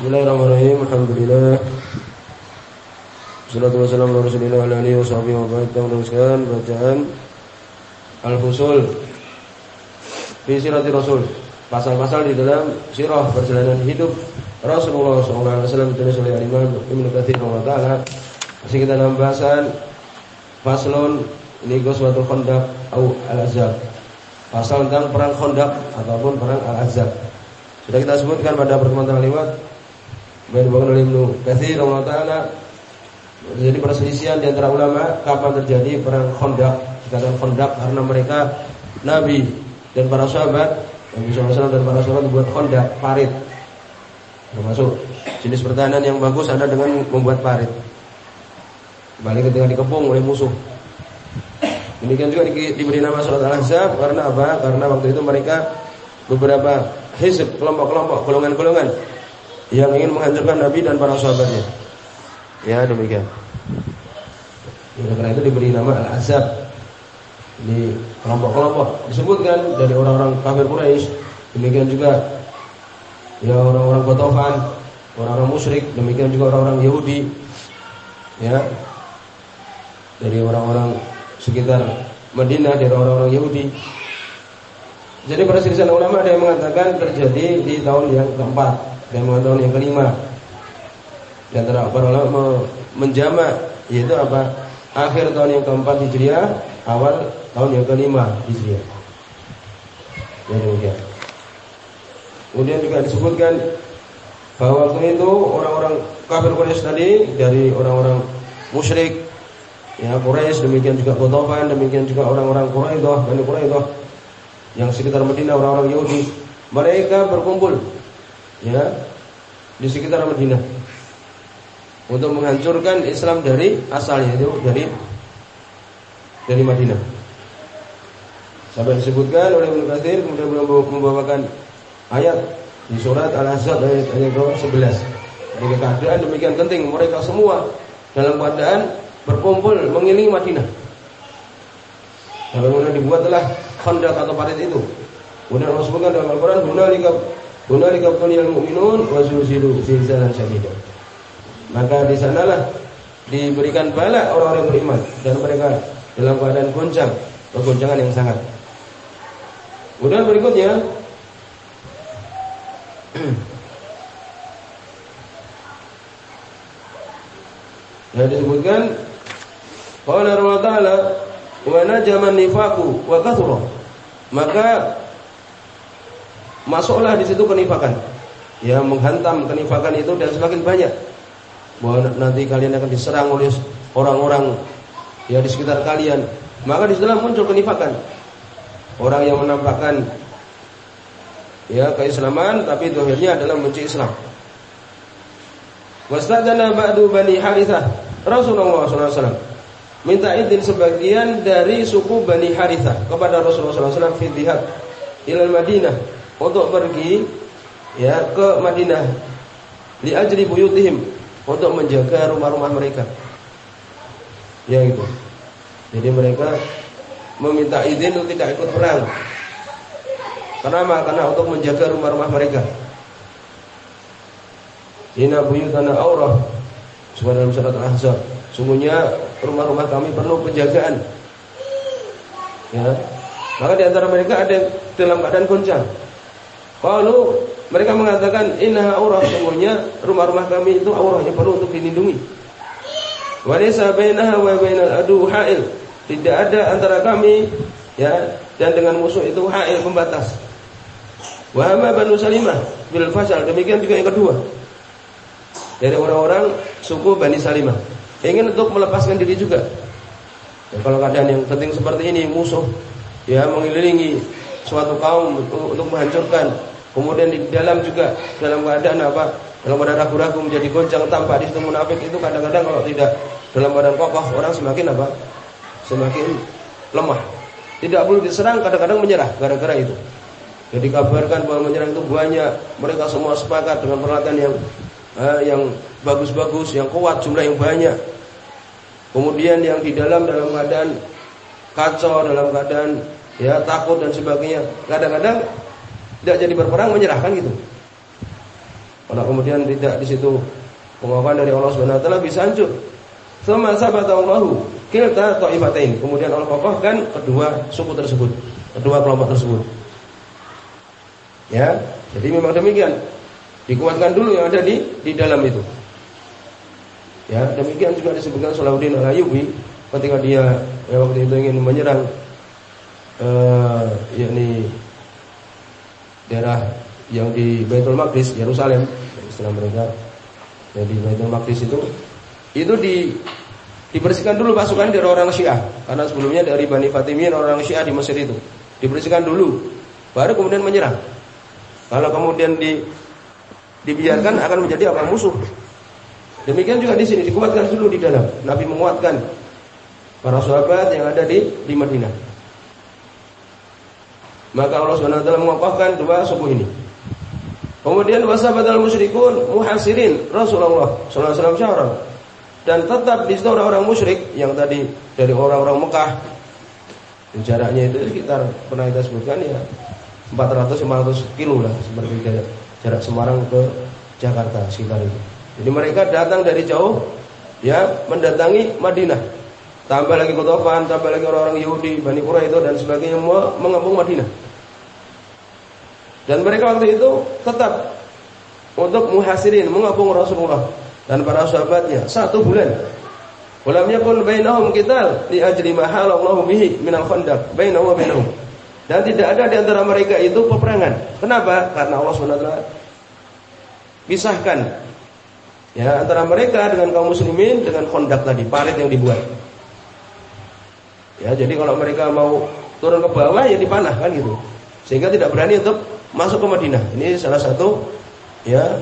Bismillahirrahmanirrahim. Alhamdulillah. Salatu wassalamu ala Rasulillah wa alihi washabihi wa ba'd. Kita meneruskan bacaan Al-Fusul fi sirati Rasul. Pasal-pasal di dalam sirah perjalanan hidup Rasulullah SAW ditulis oleh Imam Ibnu Katsir taala. Masih kita dalam bahasan Faslun ini Ghazwatul Khandaq atau Al-Azab. Pasal tentang perang Khandaq ataupun perang Al-Azab. Sudah kita sebutkan pada pertemuan terlewat Baik dibangun oleh Ibnu Katsir Allah Taala terjadi perselisihan di antara ulama kapan terjadi perang Khandaq. Dikatakan Khandaq karena mereka Nabi dan para sahabat Nabi SAW dan para sahabat membuat Khandaq parit. Termasuk jenis pertahanan yang bagus ada dengan membuat parit. Balik ketika dikepung oleh musuh. Demikian juga di, diberi nama surat Al-Ahzab karena apa? Karena waktu itu mereka beberapa hizb, kelompok-kelompok, golongan-golongan yang ingin menghancurkan Nabi dan para sahabatnya. Ya demikian. Ya, karena itu diberi nama Al-Azab. Di kelompok-kelompok disebutkan dari orang-orang kafir Quraisy, demikian juga ya orang-orang Qatafan, orang-orang musyrik, demikian juga orang-orang Yahudi. Ya. Dari orang-orang sekitar Madinah dari orang-orang Yahudi. Jadi perselisihan ulama ada yang mengatakan terjadi di tahun yang keempat dan tahun yang kelima. Di antara para ulama menjama yaitu apa? Akhir tahun yang keempat Hijriah, awal tahun yang kelima Hijriah. Ya demikian. Kemudian juga disebutkan bahwa waktu itu orang-orang kafir Quraisy tadi dari orang-orang musyrik ya Quraisy demikian juga Qatafan demikian juga orang-orang Quraidah Bani Quraidah yang sekitar Madinah orang-orang Yahudi mereka berkumpul ya di sekitar Madinah untuk menghancurkan Islam dari asalnya itu dari dari Madinah. Sampai disebutkan oleh Ibnu Katsir kemudian membawakan ayat di surat Al-Ahzab ayat ayat 11. Jadi keadaan demikian penting mereka semua dalam keadaan berkumpul mengelilingi Madinah. Lalu kemudian dibuatlah khandaq atau parit itu. Kemudian sebutkan dalam Al-Quran, "Hunalika Hunalika tuliyal mu'minun wa zulzilu zilzalan syadidan. Maka di sanalah diberikan bala orang-orang beriman dan mereka dalam keadaan goncang, kegoncangan yang sangat. Kemudian berikutnya yang disebutkan Qala Allah Ta'ala wa najaman nifaku wa kathura. Maka masuklah di situ kenifakan. Ya, menghantam kenifakan itu dan semakin banyak. Bahwa nanti kalian akan diserang oleh orang-orang ya di sekitar kalian. Maka di dalam muncul kenifakan. Orang yang menampakkan ya keislaman tapi akhirnya adalah benci Islam. Wastadzana ba'du Bani Harithah Rasulullah SAW minta izin sebagian dari suku Bani Harithah kepada Rasulullah SAW fitihat ilal Madinah untuk pergi ya ke Madinah li ajli buyutihim untuk menjaga rumah-rumah mereka. Ya itu. Jadi mereka meminta izin untuk tidak ikut perang. Kenapa? Karena untuk menjaga rumah-rumah mereka. Inna buyutana aurah. Sebenarnya dalam surat Al-Ahzab. Sungguhnya rumah-rumah kami perlu penjagaan. Ya. Maka di antara mereka ada yang dalam keadaan goncang. Kalau mereka mengatakan inna aurah sungguhnya rumah-rumah kami itu aurah yang perlu untuk dilindungi. Walaysa bainaha wa bainal adu ha'il. Tidak ada antara kami ya dan dengan musuh itu ha'il pembatas. Wa amma Banu Salimah bil fasal. Demikian juga yang kedua. Dari orang-orang suku Bani Salimah ingin untuk melepaskan diri juga. Ya, kalau keadaan yang penting seperti ini musuh ya mengelilingi suatu kaum untuk menghancurkan Kemudian di dalam juga dalam keadaan apa? Dalam keadaan ragu-ragu menjadi goncang tampak di situ munafik itu kadang-kadang kalau tidak dalam keadaan kokoh orang semakin apa? Semakin lemah. Tidak perlu diserang kadang-kadang menyerah gara-gara itu. Jadi kabarkan bahwa menyerang itu banyak. Mereka semua sepakat dengan peralatan yang eh, yang bagus-bagus, yang kuat, jumlah yang banyak. Kemudian yang di dalam dalam keadaan kacau, dalam keadaan ya takut dan sebagainya. Kadang-kadang tidak jadi berperang menyerahkan gitu. Kalau kemudian tidak di situ pengakuan dari Allah Subhanahu wa taala bisa hancur. Tsumma sabata Allahu kilta ta'ifatain. Kemudian Allah kokohkan kedua suku tersebut, kedua kelompok tersebut. Ya, jadi memang demikian. Dikuatkan dulu yang ada di di dalam itu. Ya, demikian juga disebutkan Salahuddin Al-Ayyubi ketika dia ya, waktu itu ingin menyerang uh, yakni daerah yang di Baitul Maqdis, Yerusalem, istilah mereka. Jadi Baitul Maqdis itu itu di dibersihkan dulu pasukan dari orang Syiah karena sebelumnya dari Bani Fatimin orang Syiah di Mesir itu dibersihkan dulu baru kemudian menyerang kalau kemudian di dibiarkan akan menjadi apa musuh Demikian juga di sini dikuatkan dulu di dalam. Nabi menguatkan para sahabat yang ada di di Madinah. Maka Allah taala mengokohkan dua suku ini. Kemudian wasabat al musyrikun muhasirin Rasulullah alaihi wasallam dan tetap di situ orang-orang musyrik yang tadi dari orang-orang Mekah jaraknya itu sekitar pernah kita sebutkan ya 400 500 kilo lah seperti jarak, jarak Semarang ke Jakarta sekitar itu. Jadi mereka datang dari jauh ya mendatangi Madinah. Tambah lagi Kotofan, tambah lagi orang-orang Yahudi, Bani itu dan sebagainya mengepung Madinah. Dan mereka waktu itu tetap untuk muhasirin mengepung Rasulullah dan para sahabatnya satu bulan. Walam yakun bainahum qital li ajli ma halallahu bihi minal khandaq bainahum wa bainahum. Dan tidak ada di antara mereka itu peperangan. Kenapa? Karena Allah SWT pisahkan Ya, antara mereka dengan kaum muslimin dengan kondak tadi, parit yang dibuat. Ya, jadi kalau mereka mau turun ke bawah ya dipanah kan gitu. Sehingga tidak berani untuk masuk ke Madinah. Ini salah satu ya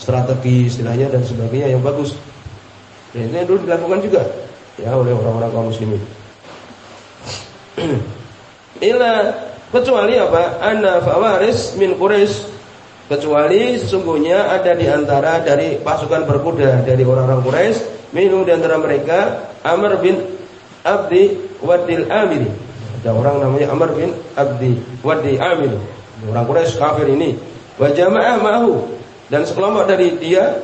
strategi istilahnya dan sebagainya yang bagus. Dan ini dulu dilakukan juga ya oleh orang-orang kaum muslimin. Ila kecuali apa? Anna fawaris min Quraisy kecuali sesungguhnya ada di antara dari pasukan berkuda dari orang-orang Quraisy minum di antara mereka Amr bin Abdi Wadil Amiri ada orang namanya Amr bin Abdi Wadil Amiri orang Quraisy kafir ini. Wa jamaah mahu dan sekelompok dari dia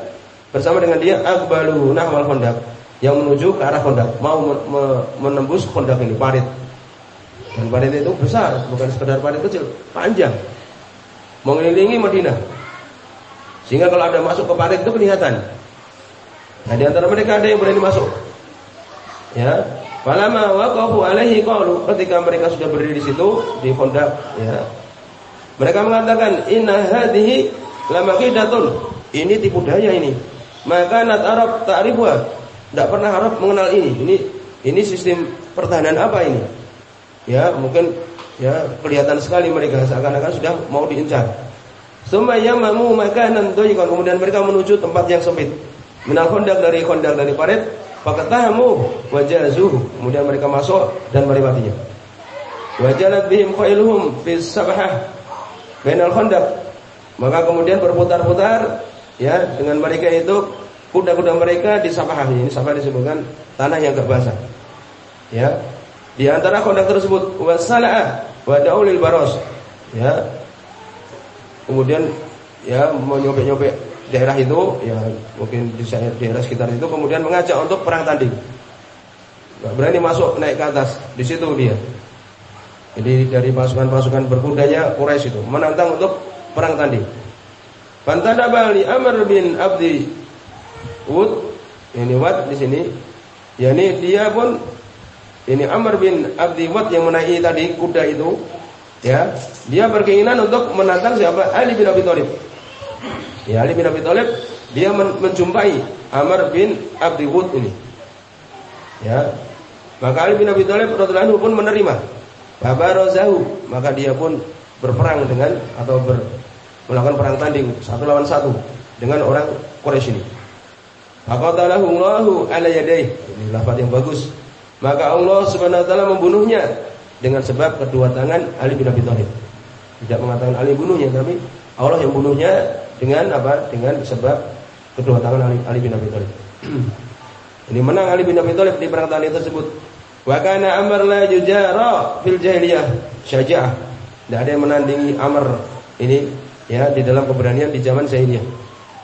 bersama dengan dia akbalu nahwal kondak yang menuju ke arah kondak mau menembus kondak ini parit. Dan parit itu besar bukan sekedar parit kecil panjang. Mengelilingi Madinah. Sehingga kalau ada masuk ke parit itu kelihatan. Nah di antara mereka ada yang berani masuk. Ya, Falama waqafu alaihi qalu ketika mereka sudah berdiri di situ di kondak ya. Mereka mengatakan inna hadhihi lamaqidatun. Ini tipu daya ini. Maka nat Arab ta'rifuha. Tidak pernah Arab mengenal ini. Ini ini sistem pertahanan apa ini? Ya, mungkin Ya, kelihatan sekali mereka seakan-akan sudah mau diincar. Sumayamamu makanan doyikon kemudian mereka menuju tempat yang sempit. Minal kondak dari kondak dari parit, fakatahamu wajazuhu. Kemudian mereka masuk dan melewatinya. Wajalat bihim khailuhum fi sabahah bainal kondak. Maka kemudian berputar-putar ya dengan mereka itu kuda-kuda mereka di sabahah ini sabah disebutkan tanah yang gak basah. Ya, di antara kondak tersebut wasalah Wadaulil baros. Ya. Kemudian ya menyobek-nyobek daerah itu ya mungkin di daerah sekitar itu kemudian mengajak untuk perang tanding. Gak berani masuk naik ke atas di situ dia. Jadi dari pasukan-pasukan berkudanya Quraisy itu menantang untuk perang tanding. Pantada Bali Amr bin Abdi Wud ini Wad di sini. Yani dia pun ini Amr bin Abdi Wat yang menaiki tadi kuda itu, ya, dia berkeinginan untuk menantang siapa? Ali bin Abi Thalib. Ya, Ali bin Abi Thalib dia men menjumpai Amr bin Abdi Wud ini. Ya. Maka Ali bin Abi Thalib radhiyallahu pun menerima. Rozahu, maka dia pun berperang dengan atau ber, melakukan perang tanding satu lawan satu dengan orang Quraisy ini. Faqatalahu Allahu ala. Ini lafaz yang bagus. Maka Allah Subhanahu wa taala membunuhnya dengan sebab kedua tangan Ali bin Abi Thalib. Tidak mengatakan Ali bunuhnya tapi Allah yang bunuhnya dengan apa? Dengan sebab kedua tangan Ali, Ali bin Abi Thalib. Ini menang Ali bin Abi Thalib di perang tanding tersebut. Wa kana Amr la yujara fil jahiliyah syaja'ah. Tidak ada yang menandingi Amr ini ya di dalam keberanian di zaman jahiliyah.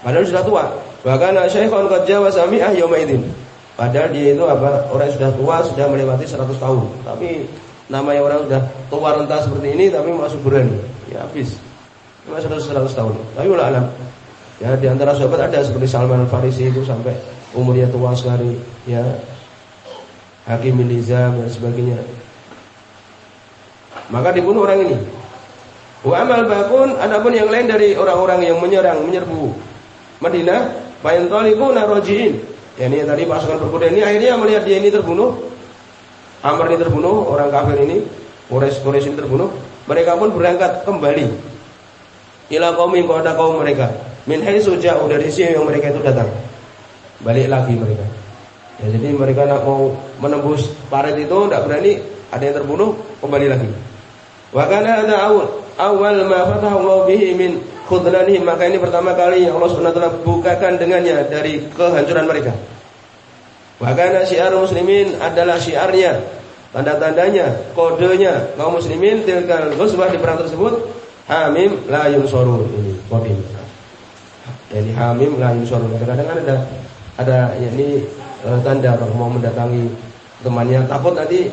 Padahal sudah tua. Bahkan Syekhon qad jawaza mi'ah yauma idzin. Padahal dia itu apa? Orang sudah tua, sudah melewati 100 tahun. Tapi namanya orang sudah tua renta seperti ini tapi masuk berani. Ya habis. Masih 100, 100 tahun. Tapi ulah alam. Ya di antara sahabat ada seperti Salman Al-Farisi itu sampai umurnya tua sekali, ya. Hakim Nizam dan sebagainya. Maka dibunuh orang ini. Wa amal bakun adapun yang lain dari orang-orang yang menyerang menyerbu Madinah, fayantaliquna rajiin. Ya ini tadi pasukan berkuda ini akhirnya melihat dia ini terbunuh. Amr ini terbunuh, orang kafir ini, Quraisy Quraisy ini terbunuh. Mereka pun berangkat kembali ila qaumi kepada kaum mereka. Min haitsu jauh dari sisi yang mereka itu datang. Balik lagi mereka. Ya, jadi mereka nak mau menembus parit itu tidak berani, ada yang terbunuh, kembali lagi. Wa kana ada awal awal ma fataha Allah bihi min khudlanihim maka ini pertama kali yang Allah Subhanahu wa bukakan dengannya dari kehancuran mereka. Wa kana syiar muslimin adalah syiarnya, tanda-tandanya, kodenya kaum muslimin tilkal ghusbah di perang tersebut Hamim la yunsorun ini kodim. Jadi hamim la yunsorun. Kadang-kadang ada ada yakni e, tanda kalau mau mendatangi temannya takut nanti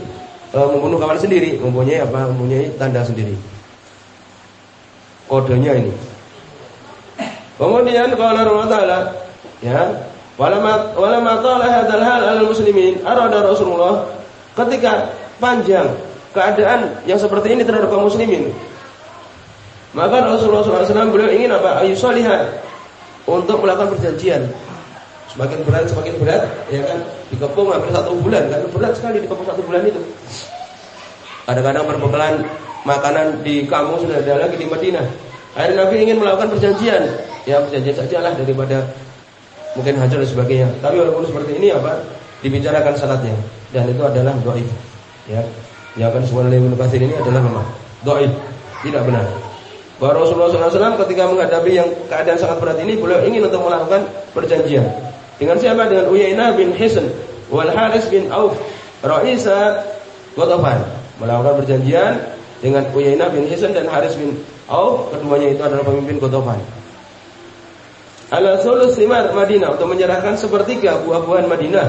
e, membunuh kawan sendiri, mempunyai apa? Mempunyai tanda sendiri. Kodenya ini. Kemudian kalau Allah Taala ya walama walama ta'ala hadzal hal al muslimin arada Rasulullah ketika panjang keadaan yang seperti ini terhadap kaum muslimin maka Rasulullah SAW beliau ingin apa? Ayu salihah untuk melakukan perjanjian. Semakin berat, semakin berat, ya kan? Dikepung hampir satu bulan, kan? Berat sekali dikepung satu bulan itu. Kadang-kadang perbekalan makanan di kamu sudah ada lagi di Madinah. Akhirnya Nabi ingin melakukan perjanjian. Ya perjanjian saja lah daripada mungkin hancur dan sebagainya. Tapi walaupun seperti ini apa? Dibicarakan syaratnya dan itu adalah doib. Ya, yang akan semua Ibnu ini adalah memang doib, tidak benar. Bahwa Rasulullah SAW ketika menghadapi yang keadaan sangat berat ini beliau ingin untuk melakukan perjanjian dengan siapa? Dengan Uyainah bin Hisn wal Haris bin Auf Raisa Gotofan melakukan perjanjian dengan Uyainah bin Hisn dan Haris bin Auf keduanya itu adalah pemimpin Gotofan. Ala sulus simar Madinah untuk menyerahkan sepertiga buah-buahan Madinah.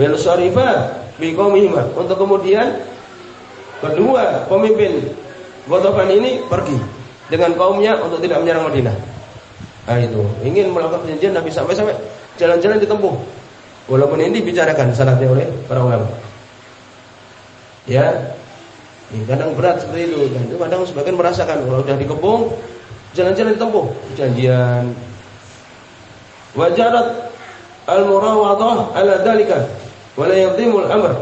Wal syarifah bi untuk kemudian kedua pemimpin Gotofan ini pergi dengan kaumnya untuk tidak menyerang Madinah. Nah itu, ingin melakukan perjanjian Nabi sampai-sampai jalan-jalan ditempuh. Walaupun ini dibicarakan syaratnya oleh para ulama. Ya, ini kadang berat seperti itu dan itu kadang sebagian merasakan kalau sudah dikepung jalan-jalan ditempuh perjanjian. Wajarat al-murawadah ala dalika wala yadhimul amr.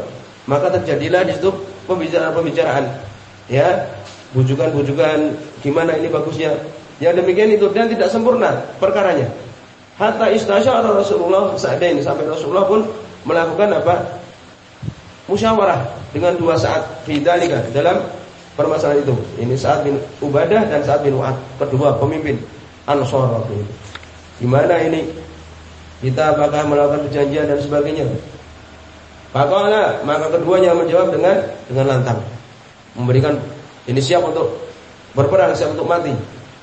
Maka terjadilah di situ pembicaraan-pembicaraan. Ya, bujukan-bujukan gimana ini bagusnya. Yang demikian itu dan tidak sempurna perkaranya. Hatta istasyara Rasulullah ini sampai Rasulullah pun melakukan apa? musyawarah dengan dua saat fidalika dalam permasalahan itu. Ini saat bin Ubadah dan saat bin Wa'ad, kedua pemimpin Ansor waktu itu. Gimana ini? Kita apakah melakukan perjanjian dan sebagainya? Pakola, maka keduanya menjawab dengan dengan lantang, memberikan ini siap untuk berperang, siap untuk mati.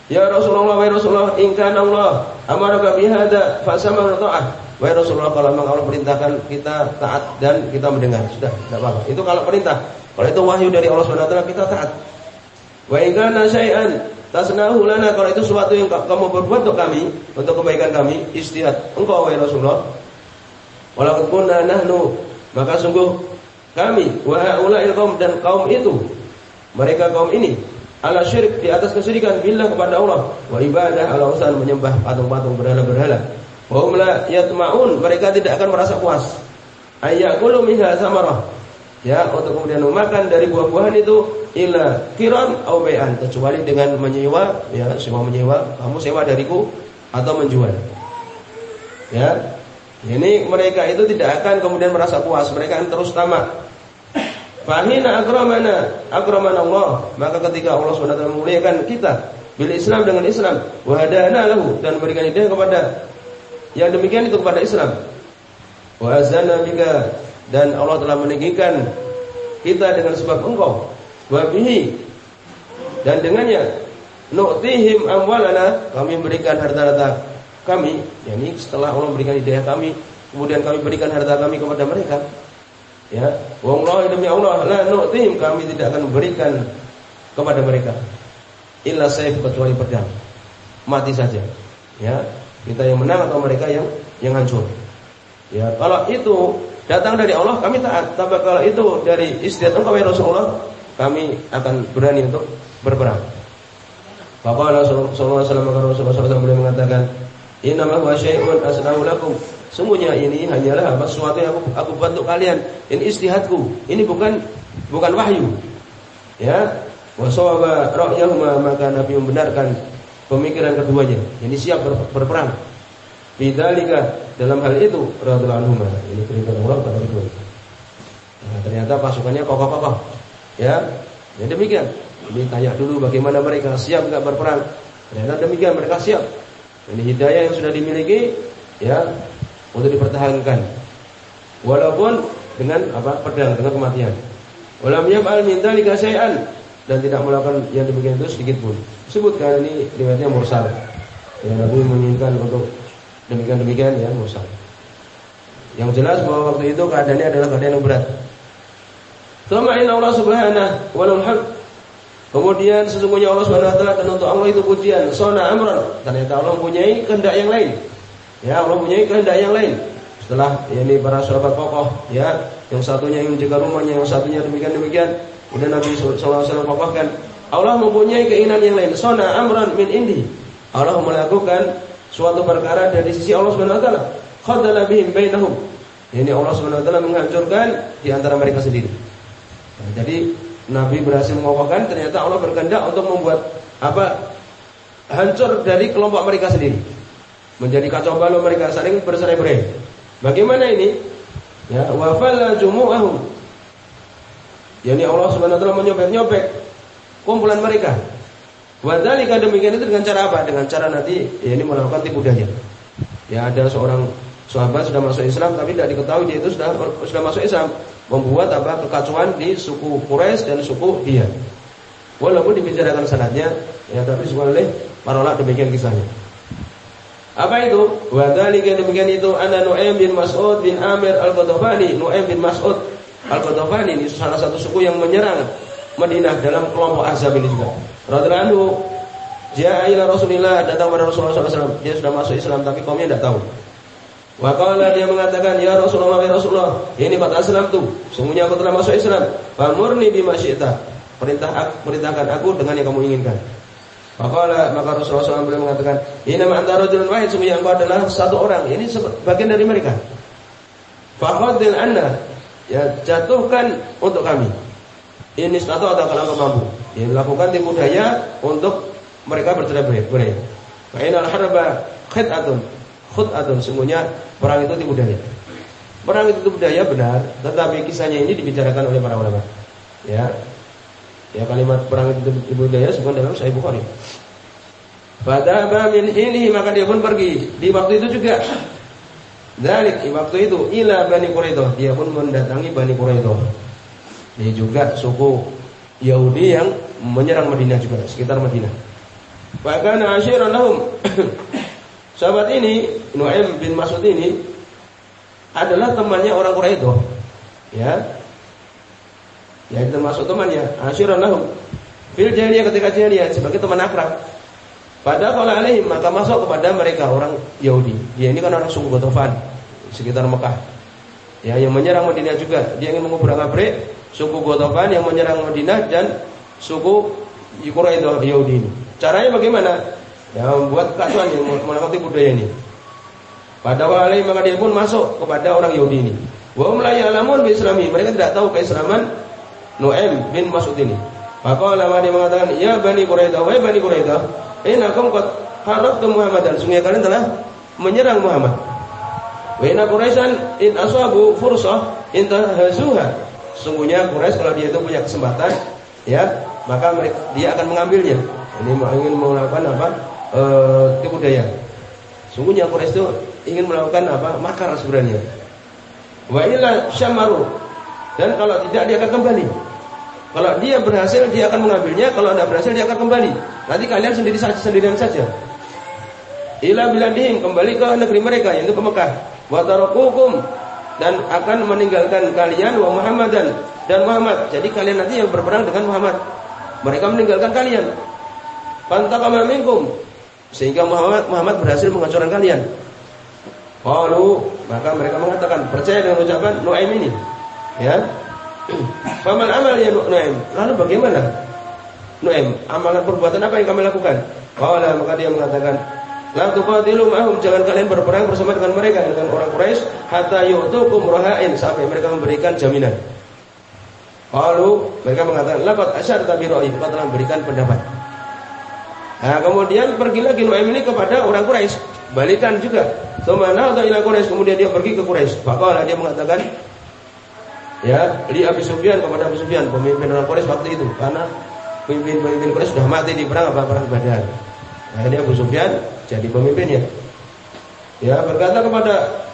Ya Rasulullah, wa Rasulullah, in kana Allah amaraka bi hadza fasama ta'ah. Wahai Rasulullah, kalau memang Allah perintahkan kita taat dan kita mendengar, sudah, tidak apa-apa. Itu kalau perintah. Kalau itu wahyu dari Allah Subhanahu wa taala kita taat. Wa in kana syai'an tasnahu lana kalau itu sesuatu yang kamu berbuat untuk kami, untuk kebaikan kami, istihad. Engkau wahai Rasulullah. Kunna nahnu, maka sungguh kami wa haula'il qaum dan kaum itu mereka kaum ini ala syirik di atas kesyirikan billah kepada Allah wa ibadah ala usan menyembah patung-patung berhala-berhala. Wa hum la yatma'un mereka tidak akan merasa puas. Ayyakulu minha samarah. Ya untuk kemudian memakan dari buah-buahan itu illa kiran au bai'an kecuali dengan menyewa ya semua menyewa kamu sewa dariku atau menjual. Ya ini mereka itu tidak akan kemudian merasa puas mereka akan terus tamak Fahina akramana akramana Allah. Maka ketika Allah SWT memuliakan kita bil Islam dengan Islam, wahadana lahu dan memberikan hidayah kepada yang demikian itu kepada Islam. Wa azana bika dan Allah telah meninggikan kita dengan sebab engkau wa bihi dan dengannya nu'tihim amwalana, kami berikan harta-harta kami, yakni setelah Allah memberikan hidayah kami, kemudian kami berikan harta kami kepada mereka. Ya, wallah demi Allah, la nu'tihim kami tidak akan memberikan kepada mereka illa sayf kecuali pedang. Mati saja. Ya, kita yang menang atau mereka yang yang hancur. Ya, kalau itu datang dari Allah kami taat, tapi kalau itu dari istiadat engkau ya Rasulullah, kami akan berani untuk berperang. Bapak Rasulullah SAW mengatakan, Inama huwa syai'un asnahu lakum. Semuanya ini hanyalah apa sesuatu yang aku, aku bantu kalian. Ini istihadku. Ini bukan bukan wahyu. Ya. Wa sawaba ra'yahuma maka Nabi membenarkan pemikiran keduanya. Ini siap ber, berperang. Bidzalika dalam hal itu radhiyallahu anhu. Ini perintah Allah kepada kedua. Nah, ternyata pasukannya kokoh-kokoh. Ya. Ya demikian. Ini tanya dulu bagaimana mereka siap enggak berperang. Ternyata demikian mereka siap. Ini hidayah yang sudah dimiliki ya untuk dipertahankan. Walaupun dengan apa? pedang dengan kematian. Walam yaf'al min dzalika syai'an dan tidak melakukan yang demikian itu sedikit pun. Sebutkan ini riwayatnya mursal. Yang Nabi menginginkan untuk demikian-demikian ya mursal. Yang jelas bahwa waktu itu keadaannya adalah keadaan yang berat. Inna Allah subhanahu wa Kemudian sesungguhnya Allah Subhanahu wa taala dan untuk Allah itu pujian, sona amran. Ternyata Allah mempunyai kehendak yang lain. Ya, Allah mempunyai kehendak yang lain. Setelah ini para sahabat kokoh, ya, yang satunya ingin menjaga rumahnya, yang satunya demikian demikian. Kemudian Nabi wasallam kokohkan, Allah mempunyai keinginan yang lain. Sona amran min indi. Allah melakukan suatu perkara dari sisi Allah Subhanahu wa taala. Bihim. Ini Allah taala menghancurkan di antara mereka sendiri. Nah, jadi Nabi berhasil mengokohkan ternyata Allah berkehendak untuk membuat apa hancur dari kelompok mereka sendiri. Menjadi kacau balau mereka saling bercerai-berai. Bagaimana ini? Ya, wa falla jumu'ahum. Yani Allah Subhanahu wa taala menyobek-nyobek kumpulan mereka. Wa dzalika demikian itu dengan cara apa? Dengan cara nanti ya ini melakukan tipu daya. Ya ada seorang sahabat sudah masuk Islam tapi tidak diketahui dia itu sudah sudah masuk Islam membuat apa kekacauan di suku Quraisy dan suku dia. Walaupun dibicarakan sanadnya, ya tapi oleh para ulama demikian kisahnya. Apa itu? Wa dzalika demikian itu ana Nu'aim bin Mas'ud bin Amir Al-Qadhafani. Nu'aim bin Mas'ud Al-Qadhafani ini salah satu suku yang menyerang Madinah dalam kelompok Azab ini juga. Radhiyallahu anhu Ja'a ila Rasulillah datang kepada Rasulullah SAW. Dia sudah masuk Islam tapi kaumnya tidak tahu. Wakala dia mengatakan, Ya Rasulullah, ya Rasulullah, ini kata Islam tuh. Sungguhnya aku telah masuk Islam. Famurni bima syi'ta. Perintah aku, perintahkan aku dengan yang kamu inginkan. Wakala maka Rasulullah SAW boleh mengatakan, Ini antara rajulun wahid, sungguhnya engkau adalah satu orang. Ini bagian dari mereka. Fakhadil anna, ya jatuhkan untuk kami. Ini satu atau kalau engkau mampu. Ya, lakukan tipu daya untuk mereka bercerai-berai. Fa'inal harba khid'atun khut'atun sungguhnya perang itu tipu daya. Perang itu tipu daya benar, tetapi kisahnya ini dibicarakan oleh para ulama. Ya. Ya kalimat perang itu tipu daya sebenarnya dalam Sahih Bukhari. Pada min ini maka dia pun pergi di waktu itu juga. Dari waktu itu ila Bani Quraidah dia pun mendatangi Bani Quraidah. Ini juga suku Yahudi yang menyerang Madinah juga sekitar Madinah. Bahkan asyiran lahum Sahabat ini, Nuaim bin Mas'ud ini adalah temannya orang Quraisy. Ya. Ya termasuk temannya, asyiran lahum. Fil jahiliyah ketika jahiliyah sebagai teman akrab. Pada kala alaihim maka masuk kepada mereka orang Yahudi. Dia ini kan orang suku Gotofan sekitar Mekah. Ya, yang menyerang Madinah juga. Dia ingin mengubrak abrik suku Gotofan yang menyerang Madinah dan suku Quraisy Yahudi ini. Caranya bagaimana? yang membuat kacauan yang melakukan budaya ini. Pada wali maka dia pun masuk kepada orang Yahudi ini. Wa hum la ya'lamun bi islami. Mereka tidak tahu keislaman Nu'aim bin Mas'ud ini. Maka lama dia mengatakan, "Ya Bani Quraidah, wahai Bani Quraidah, innakum qad harabtum Muhammadan." Sungguh kalian telah menyerang Muhammad. Wa inna Quraisyan in asabu fursah intahazuha. Sungguhnya Quraisy kalau dia itu punya kesempatan, ya, maka mereka, dia akan mengambilnya. Ini ingin melakukan apa? e, tipu daya. Sungguhnya Quraisy itu ingin melakukan apa? Makar sebenarnya. Wa illa syamaru. Dan kalau tidak dia akan kembali. Kalau dia berhasil dia akan mengambilnya, kalau tidak berhasil dia akan kembali. Nanti kalian sendiri saja sendirian saja. Ila biladihim kembali ke negeri mereka yaitu ke Mekah. Wa dan akan meninggalkan kalian wa Muhammadan dan Muhammad. Jadi kalian nanti yang berperang dengan Muhammad. Mereka meninggalkan kalian. Pantakama minkum sehingga Muhammad Muhammad berhasil menghancurkan kalian. Lalu maka mereka mengatakan percaya dengan ucapan Nuaim ini. Ya, Paman amal ya Nuaim. Lalu bagaimana? Nuaim, amalan perbuatan apa yang kami lakukan? Qala maka dia mengatakan, La tuqatilu ma'hum jangan kalian berperang bersama dengan mereka dengan orang Quraisy hatta yu'tukum rahain sampai mereka memberikan jaminan. Lalu mereka mengatakan, "Laqad asyarta bi ra'yi." Kau telah memberikan pendapat. Nah, kemudian pergi lagi Nuaim ini kepada orang Quraisy, balikan juga. Tsumma atau ila Quraisy, kemudian dia pergi ke Quraisy. Maka dia mengatakan, ya li Abi Sufyan kepada Abu Sufyan pemimpin orang Quraisy waktu itu karena pemimpin-pemimpin Quraisy sudah mati di perang apa perang Badar. Akhirnya Abu Sufyan jadi pemimpinnya. Ya berkata kepada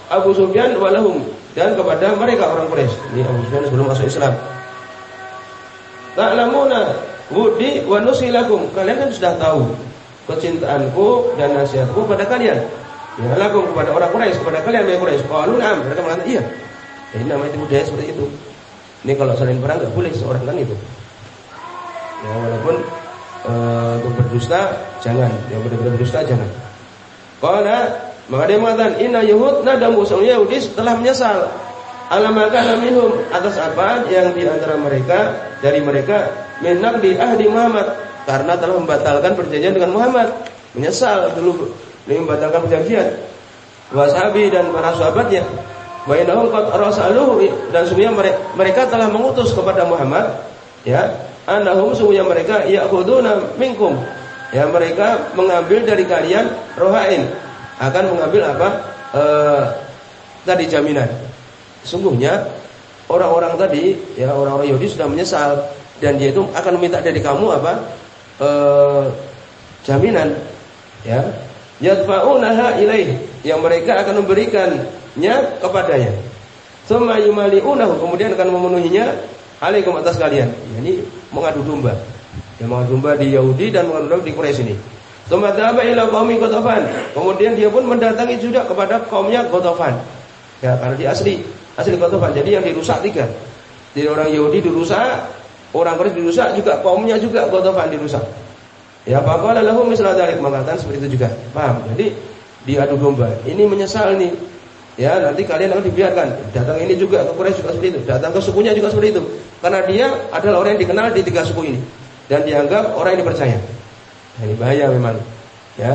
Abu Sufyan walahum dan kepada mereka orang Quraisy. Ini Abu Sufyan sebelum masuk Islam. Ta'lamuna wudi wa nusilakum. Kalian kan sudah tahu kecintaanku dan nasihatku pada kalian. Ya lakum kepada orang Quraisy, kepada kalian yang Quraisy. Qalu na'am. Mereka mengatakan iya. Ini namanya budaya seperti itu. Ini kalau selain perang nggak boleh seorang kan itu. Ya walaupun e, untuk berdusta jangan, yang benar-benar berdusta jangan. Karena maka dia mengatakan Inna Yahud nadamu sesungguhnya Yahudi telah menyesal alamaka minhum atas apa yang di antara mereka dari mereka menak di ahdi Muhammad karena telah membatalkan perjanjian dengan Muhammad menyesal dulu membatalkan perjanjian wasabi dan para sahabatnya Wa innahum qad dan sungguhnya mereka telah mengutus kepada Muhammad ya annahum sungguhnya mereka ya'khuduna minkum. Ya mereka mengambil dari kalian rohain. Akan mengambil apa? E, tadi jaminan. Sungguhnya orang-orang tadi ya orang-orang Yahudi sudah menyesal dan dia itu akan meminta dari kamu apa? E, jaminan ya. Yadfa'unaha ilaih. Yang mereka akan memberikan nya kepadanya. Tsumma yumali'unahu kemudian akan memenuhinya alaikum atas kalian. Ini mengadu domba. Dia mengadu domba di Yahudi dan mengadu domba di Quraisy ini. Tsumma dhaba ila qaumi Qatafan. Kemudian dia pun mendatangi juga kepada kaumnya Qatafan. Ya, karena dia asli asli Qatafan. Jadi yang dirusak tiga. Jadi orang Yahudi dirusak, orang Quraisy dirusak juga kaumnya juga Qatafan dirusak. Ya, faqala lahum misla dzalik mengatakan seperti itu juga. Paham? Jadi diadu domba. Ini menyesal nih Ya, nanti kalian akan dibiarkan. Datang ini juga ke Quraisy juga seperti itu. Datang ke sukunya juga seperti itu. Karena dia adalah orang yang dikenal di tiga suku ini dan dianggap orang yang dipercaya. Nah, ini bahaya memang. Ya.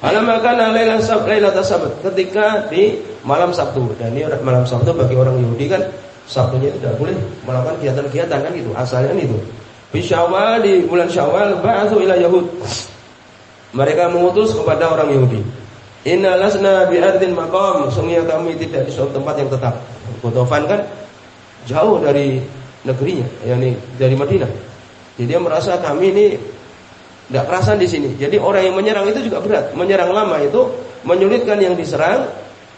Malam makan lailah sab sabat ketika di malam Sabtu dan ini malam Sabtu bagi orang Yahudi kan Sabtunya tidak boleh melakukan kegiatan-kegiatan kan itu asalnya itu. Di Syawal di bulan Syawal ba'atsu ila Yahud. Mereka mengutus kepada orang Yahudi. Inna lasna bi'ardin maqam. Sungguhnya kami tidak di suatu tempat yang tetap. Gotofan kan jauh dari negerinya yakni dari Madinah. Jadi dia merasa kami ini Tidak kerasan di sini. Jadi orang yang menyerang itu juga berat. Menyerang lama itu menyulitkan yang diserang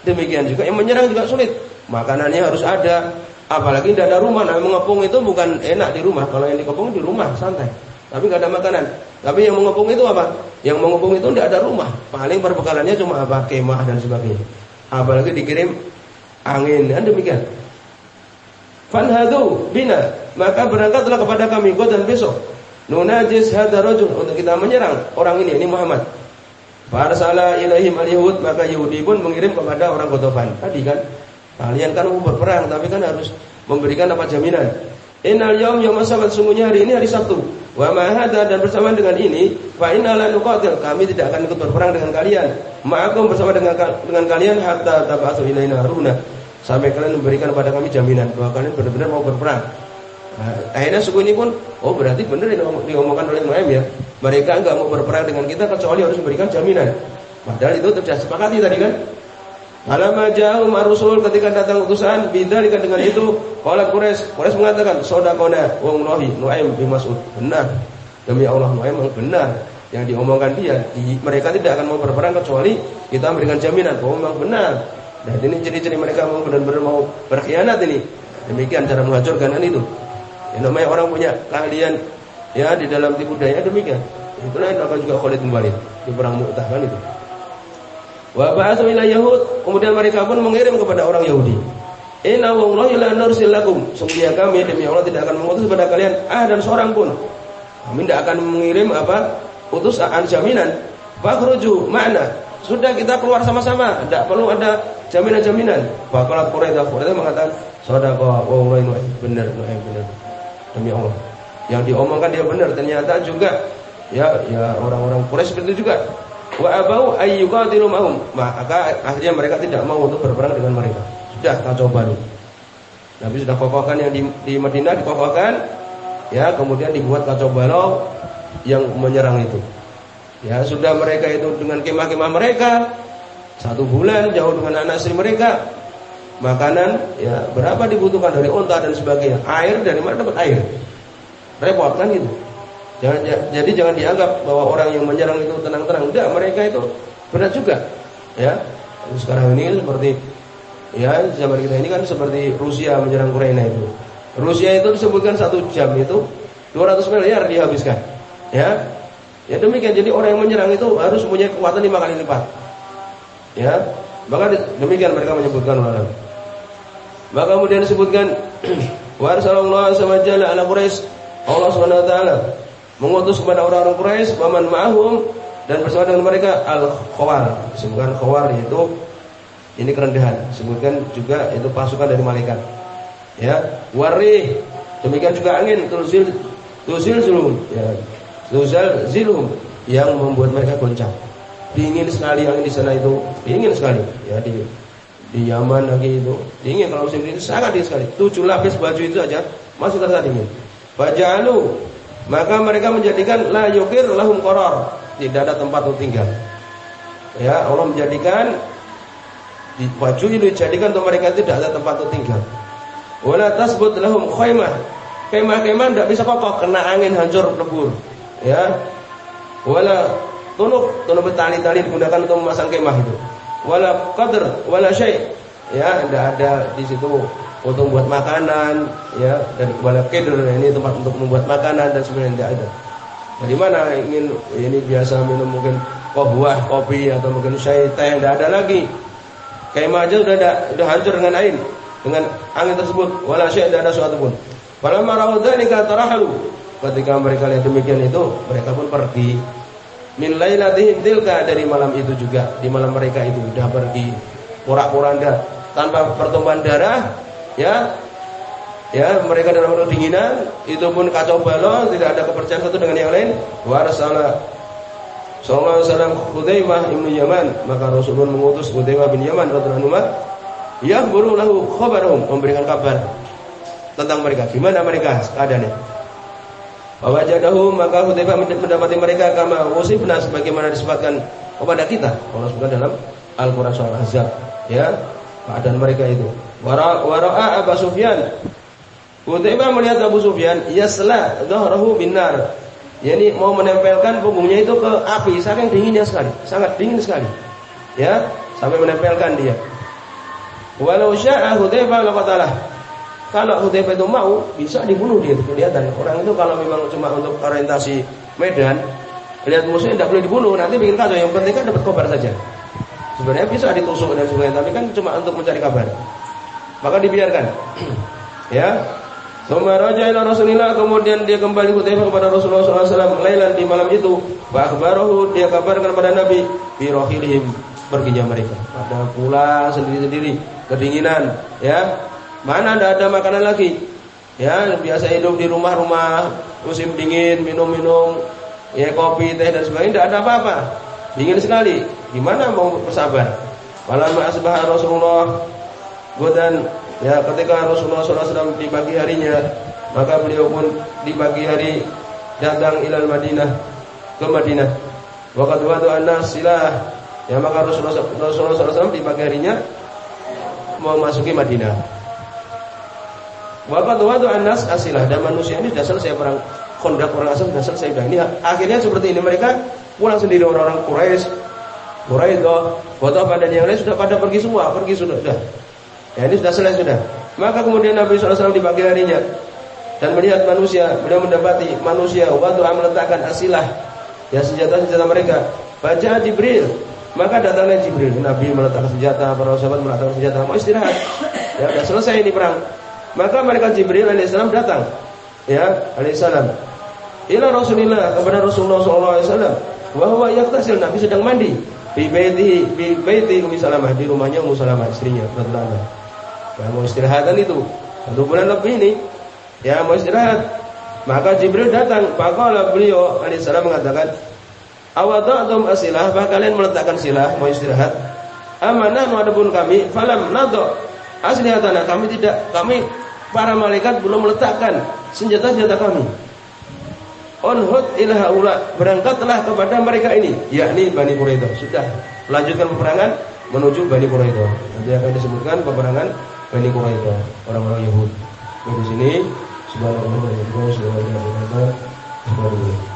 Demikian juga yang menyerang juga sulit. Makanannya harus ada. Apalagi tidak ada rumah. Nah mengepung itu bukan enak di rumah. Kalau yang dikepung di rumah santai Tapi gak ada makanan tapi yang mengepung itu apa? Yang mengepung itu tidak ada rumah. Paling perbekalannya cuma apa? Kemah dan sebagainya. Apalagi dikirim angin dan demikian. Fanhadu bina maka berangkatlah kepada kami dan besok. Nunajis hadza untuk kita menyerang orang ini ini Muhammad. salah ilahim al-yahud maka Yahudi pun mengirim kepada orang Gotofan. Tadi kan kalian kan mau berperang tapi kan harus memberikan apa jaminan. Innal yaum yaum sabat sungguhnya hari ini hari Sabtu. Wa ma dan bersama dengan ini fa inna nuqatil kami tidak akan ikut berperang dengan kalian. Ma'akum bersama dengan dengan kalian hatta tab'atsu ilaina haruna sampai kalian memberikan kepada kami jaminan bahwa kalian benar-benar mau berperang. Nah, akhirnya suku ini pun oh berarti benar yang diomongkan oleh Nuaim ya. Mereka enggak mau berperang dengan kita kecuali harus memberikan jaminan. Padahal itu sudah sepakati tadi kan. Alama jauh marusul ketika datang utusan bidzalika dengan itu qala Quraisy. Quraisy mengatakan sadaqona wong Nuhi Nuaim bin benar. Demi Allah Nuaim benar. Yang diomongkan dia di, mereka tidak akan mau berperang kecuali kita memberikan jaminan bahwa memang benar. Dan ini ciri-ciri mereka mau benar-benar mau berkhianat ini. Demikian cara menghancurkan itu. Ya, namanya orang punya keahlian ya di dalam tipu daya demikian. Itulah yang akan juga Khalid Walid di perang Mu'tah kan itu. Wa ba'atsu ila Yahud, kemudian mereka pun mengirim kepada orang Yahudi. Inna wallahi la nursilakum. Sungguh kami demi Allah tidak akan mengutus kepada kalian ah dan seorang pun. Kami tidak akan mengirim apa? utusan jaminan. Fakhruju mana? Sudah kita keluar sama-sama, tidak perlu ada jaminan-jaminan. Bakalat Quraidah, Quraidah mengatakan, "Shadaqa wa benar, benar." Demi Allah. Yang diomongkan dia benar, ternyata juga ya ya orang-orang Quraisy seperti itu juga. Wa abau ayyuqatilu ma'hum. Maka akhirnya mereka tidak mau untuk berperang dengan mereka. Sudah kacau baru. Nabi sudah kokohkan yang di, di Madinah dikokohkan, ya kemudian dibuat kacau balau yang menyerang itu. Ya sudah mereka itu dengan kemah-kemah mereka satu bulan jauh dengan anak istri mereka makanan ya berapa dibutuhkan dari unta dan sebagainya air dari mana dapat air repot kan itu jangan jadi jangan dianggap bahwa orang yang menyerang itu tenang-tenang enggak mereka itu berat juga ya sekarang ini seperti Ya, zaman kita ini kan seperti Rusia menyerang Ukraina itu. Rusia itu disebutkan satu jam itu 200 miliar dihabiskan. Ya, ya demikian. Jadi orang yang menyerang itu harus punya kekuatan lima kali lipat. Ya, maka demikian mereka menyebutkan orang. Maka kemudian disebutkan Warsallallahu sama jalla ala Quraisy Allah Subhanahu mengutus kepada orang-orang Quraisy paman ma'hum dan bersama dengan mereka al-khawar. Disebutkan khawar yaitu ini kerendahan. Sebutkan juga itu pasukan dari malaikat. Ya, warih. Demikian juga angin tuzil tuzil zulum. Ya. Tuzal zilum yang membuat mereka goncang. Dingin sekali angin di sana itu, dingin sekali. Ya di di Yaman lagi itu dingin kalau musim dingin sangat dingin sekali. Tujuh lapis baju itu aja masih terasa dingin. Fajalu maka mereka menjadikan la yukir lahum koror tidak ada tempat untuk tinggal. Ya Allah menjadikan di baju ini dijadikan untuk mereka tidak ada tempat untuk tinggal. Wala tasbut lahum khaymah. Kemah-kemah tidak bisa kokoh kena angin hancur lebur. Ya. Wala tunuk, tunuk bertali-tali digunakan untuk memasang kemah itu. Wala qadr, wala syai. Ya, tidak ada di situ untuk membuat makanan, ya, dan qadr ini tempat untuk membuat makanan dan sebagainya tidak ada. Dari mana ingin ini biasa minum mungkin buah, kopi atau mungkin syai teh tidak ada lagi. Kemah aja sudah ada, sudah hancur dengan air, dengan angin tersebut. Wala syai' tidak ada suatu pun. Falamma ra'u dzalika tarahalu. Ketika mereka lihat demikian itu, mereka pun pergi. Min lailatihim tilka dari malam itu juga, di malam mereka itu sudah pergi porak-poranda tanpa pertumpahan darah, ya. Ya, mereka dalam kedinginan, itu pun kacau balau, tidak ada kepercayaan satu dengan yang lain. Warasala Sallallahu alaihi wasallam Hudzaifah bin Yaman, maka Rasulullah mengutus Hudzaifah bin Yaman radhiyallahu anhu yahburu lahu khabarahum, memberikan kabar tentang mereka. Gimana mereka keadaannya? Bahwa jadahu maka Hudzaifah mendapati mereka kama wasifna sebagaimana disebutkan kepada kita. Allah sebutkan dalam Al-Qur'an surah Ahzab, ya. Keadaan mereka itu. Wara wara'a Abu Sufyan. Hudzaifah melihat Abu Sufyan yasla dhahrahu binar yakni mau menempelkan punggungnya itu ke api saking dinginnya sekali, sangat dingin sekali. Ya, sampai menempelkan dia. Walau sya'a Hudzaifah laqatalah. Kalau Hudzaifah itu mau, bisa dibunuh dia itu kelihatan. Orang itu kalau memang cuma untuk orientasi medan, lihat musuhnya tidak boleh dibunuh, nanti bikin kacau. Yang penting kan dapat kabar saja. Sebenarnya bisa ditusuk dan sebagainya, tapi kan cuma untuk mencari kabar. Maka dibiarkan. ya, Tsumma raja ila Rasulillah kemudian dia kembali Hudzaifah kepada Rasulullah SAW lailan di malam itu. Wa akhbarahu dia kabarkan kepada Nabi bi rohilihim perginya mereka. Pada pula sendiri-sendiri kedinginan ya. Mana tidak ada makanan lagi. Ya, biasa hidup di rumah-rumah musim dingin, minum-minum ya kopi, teh dan sebagainya tidak ada apa-apa. Dingin sekali. Gimana mau bersabar? Malam asbah Rasulullah Godan Ya, ketika Rasulullah SAW di pagi harinya, maka beliau pun di pagi hari datang ilal Madinah ke Madinah. Waktu waktu anas silah. Ya, maka Rasulullah, SAW di pagi harinya memasuki Madinah. Waktu waktu anas asilah dan manusia ini sudah selesai perang kondak orang asal sudah selesai sudah. Ini akhirnya seperti ini mereka pulang sendiri orang-orang Quraisy, Quraisy, Quraisy, dan yang lain sudah pada pergi semua, pergi sudah. sudah. Ya ini sudah selesai sudah. Maka kemudian Nabi SAW di pagi harinya dan melihat manusia, beliau mendapati manusia waktu meletakkan asilah ya senjata-senjata mereka. Baca Jibril, maka datangnya Jibril. Nabi meletakkan senjata, para sahabat meletakkan senjata, mau istirahat. Ya sudah selesai ini perang. Maka mereka Jibril alaihissalam datang. Ya, alaihissalam. Ila Rasulillah kepada Rasulullah sallallahu alaihi wasallam. Wa huwa yaktasil Nabi sedang mandi. Bi baiti bi Ummi Salamah di rumahnya Ummu Salamah istrinya radhiyallahu Ya, mau istirahatan itu. Satu bulan lebih ini ya mau istirahat. Maka Jibril datang, maka beliau alaihissalam mengatakan, Awada'tum asilah, apa kalian meletakkan silah mau istirahat? Amanah adapun kami, falam nado aslihatana kami tidak, kami para malaikat belum meletakkan senjata-senjata kami. Onhud ilaha ula berangkatlah kepada mereka ini, yakni Bani Quraidah. Sudah melanjutkan peperangan menuju Bani Quraidah. Nanti akan disebutkan peperangan Bani Quraidah, orang-orang Yahudi. Di sini subhanallah wa bihamdihi subhanallah